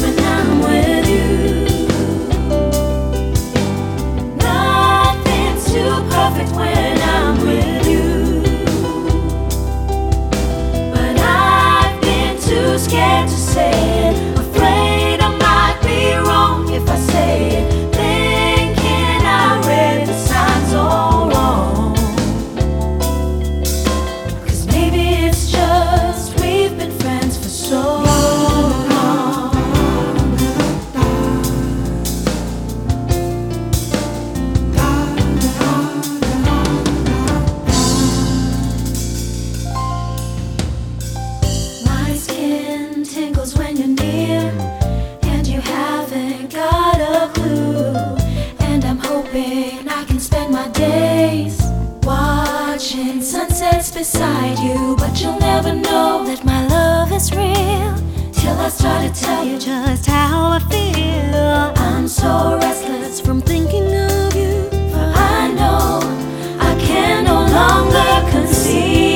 when I'm with you. sunsets beside you, but you'll never know that my love is real. Till I start to tell you just how I feel. I'm so restless from thinking of you, for I know I can no longer conceive.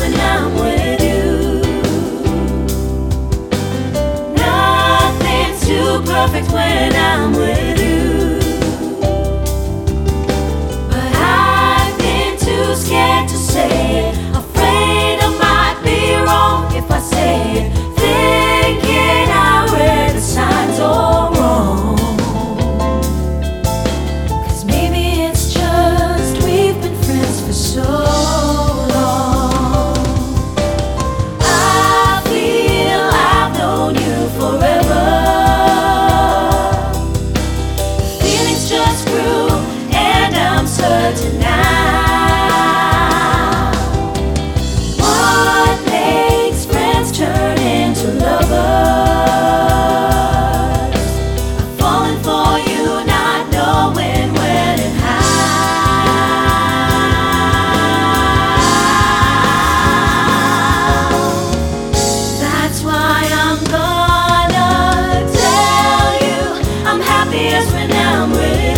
when I just when I'm with you.